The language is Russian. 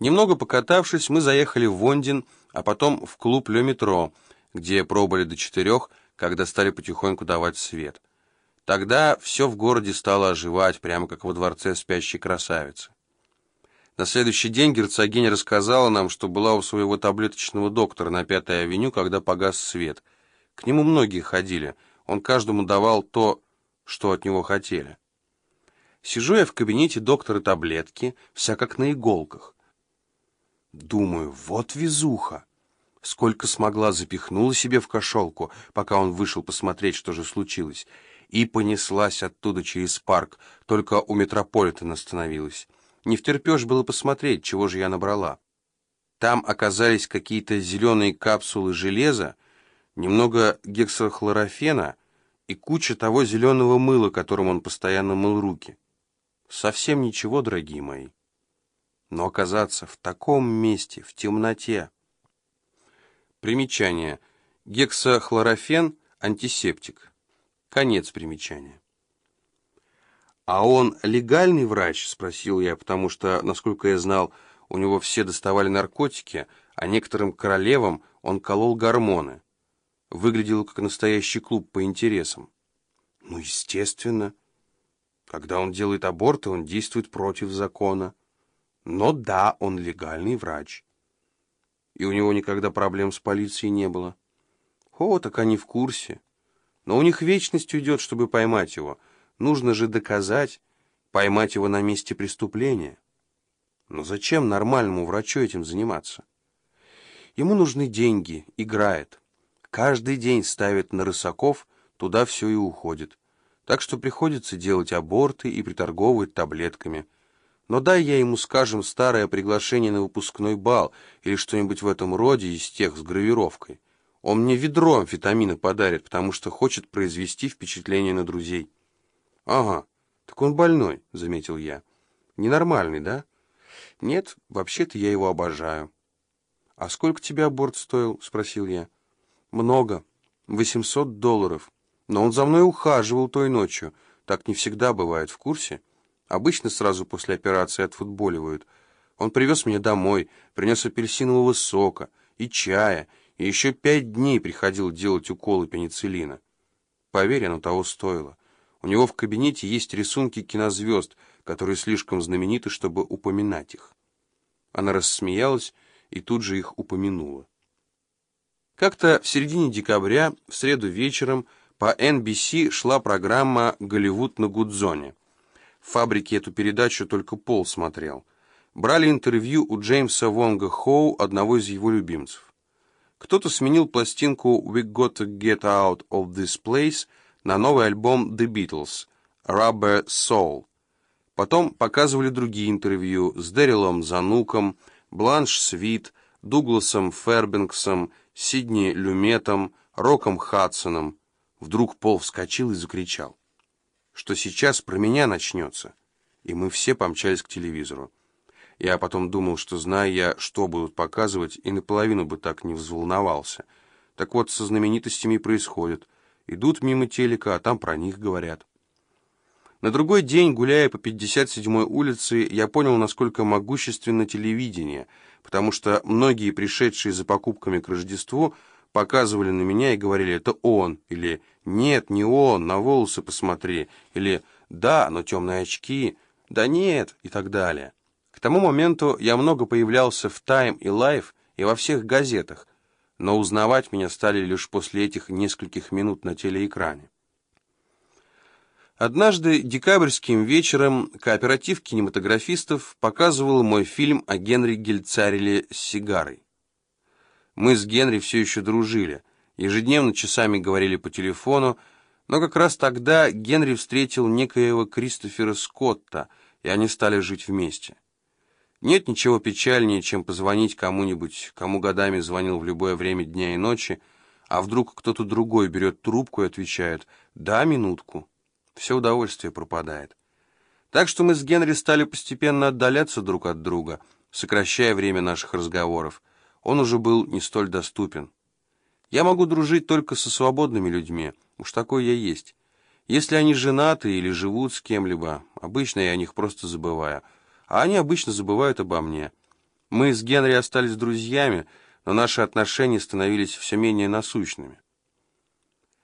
Немного покатавшись, мы заехали в Вондин, а потом в клуб «Ле Метро», где пробыли до четырех, когда стали потихоньку давать свет. Тогда все в городе стало оживать, прямо как во дворце спящей красавицы. На следующий день герцогиня рассказала нам, что была у своего таблеточного доктора на Пятой авеню, когда погас свет. К нему многие ходили, он каждому давал то, что от него хотели. Сижу я в кабинете доктора таблетки, вся как на иголках. Думаю, вот везуха. Сколько смогла, запихнула себе в кошелку, пока он вышел посмотреть, что же случилось, и понеслась оттуда через парк, только у Метрополитена остановилась. Не втерпешь было посмотреть, чего же я набрала. Там оказались какие-то зеленые капсулы железа, немного гексохлорофена и куча того зеленого мыла, которым он постоянно мыл руки. Совсем ничего, дорогие мои. Но оказаться в таком месте, в темноте... Примечание. Гексохлорофен – антисептик. Конец примечания. «А он легальный врач?» – спросил я, потому что, насколько я знал, у него все доставали наркотики, а некоторым королевам он колол гормоны. Выглядел как настоящий клуб по интересам. «Ну, естественно. Когда он делает аборты, он действует против закона». Но да, он легальный врач. И у него никогда проблем с полицией не было. О, так они в курсе. Но у них вечность уйдет, чтобы поймать его. Нужно же доказать, поймать его на месте преступления. Но зачем нормальному врачу этим заниматься? Ему нужны деньги, играет. Каждый день ставит на рысаков, туда все и уходит. Так что приходится делать аборты и приторговывать таблетками – но дай я ему, скажем, старое приглашение на выпускной бал или что-нибудь в этом роде из тех с гравировкой. Он мне ведро амфетамина подарит, потому что хочет произвести впечатление на друзей. Ага, так он больной, заметил я. Ненормальный, да? Нет, вообще-то я его обожаю. А сколько тебе аборт стоил? Спросил я. Много. Восемьсот долларов. Но он за мной ухаживал той ночью. Так не всегда бывает, в курсе? Обычно сразу после операции отфутболивают. Он привез меня домой, принес апельсинового сока и чая, и еще пять дней приходил делать уколы пенициллина. Поверь, оно того стоило. У него в кабинете есть рисунки кинозвезд, которые слишком знамениты, чтобы упоминать их. Она рассмеялась и тут же их упомянула. Как-то в середине декабря, в среду вечером, по NBC шла программа «Голливуд на Гудзоне». Фабрике эту передачу только Пол смотрел. Брали интервью у Джеймса Вонга Хоу, одного из его любимцев. Кто-то сменил пластинку «We Got to Get Out of This Place» на новый альбом The Beatles «Rubber Soul». Потом показывали другие интервью с Дэрилом Зануком, Бланш Свит, Дугласом Фербинксом, Сидни Люметом, Роком Хадсоном. Вдруг Пол вскочил и закричал что сейчас про меня начнется. И мы все помчались к телевизору. Я потом думал, что, зная я, что будут показывать, и наполовину бы так не взволновался. Так вот, со знаменитостями происходит. Идут мимо телека, а там про них говорят. На другой день, гуляя по 57-й улице, я понял, насколько могущественно телевидение, потому что многие, пришедшие за покупками к Рождеству, показывали на меня и говорили «это он» или «нет, не он, на волосы посмотри» или «да, но темные очки», «да нет» и так далее. К тому моменту я много появлялся в «Тайм» и «Лайф» и во всех газетах, но узнавать меня стали лишь после этих нескольких минут на телеэкране. Однажды декабрьским вечером кооператив кинематографистов показывал мой фильм о Генри Гельцареле с сигарой. Мы с Генри все еще дружили, ежедневно часами говорили по телефону, но как раз тогда Генри встретил некоего Кристофера Скотта, и они стали жить вместе. Нет ничего печальнее, чем позвонить кому-нибудь, кому годами звонил в любое время дня и ночи, а вдруг кто-то другой берет трубку и отвечает «Да, минутку». Все удовольствие пропадает. Так что мы с Генри стали постепенно отдаляться друг от друга, сокращая время наших разговоров он уже был не столь доступен. Я могу дружить только со свободными людьми, уж такой я есть. Если они женаты или живут с кем-либо, обычно я о них просто забываю, а они обычно забывают обо мне. Мы с Генри остались друзьями, но наши отношения становились все менее насущными.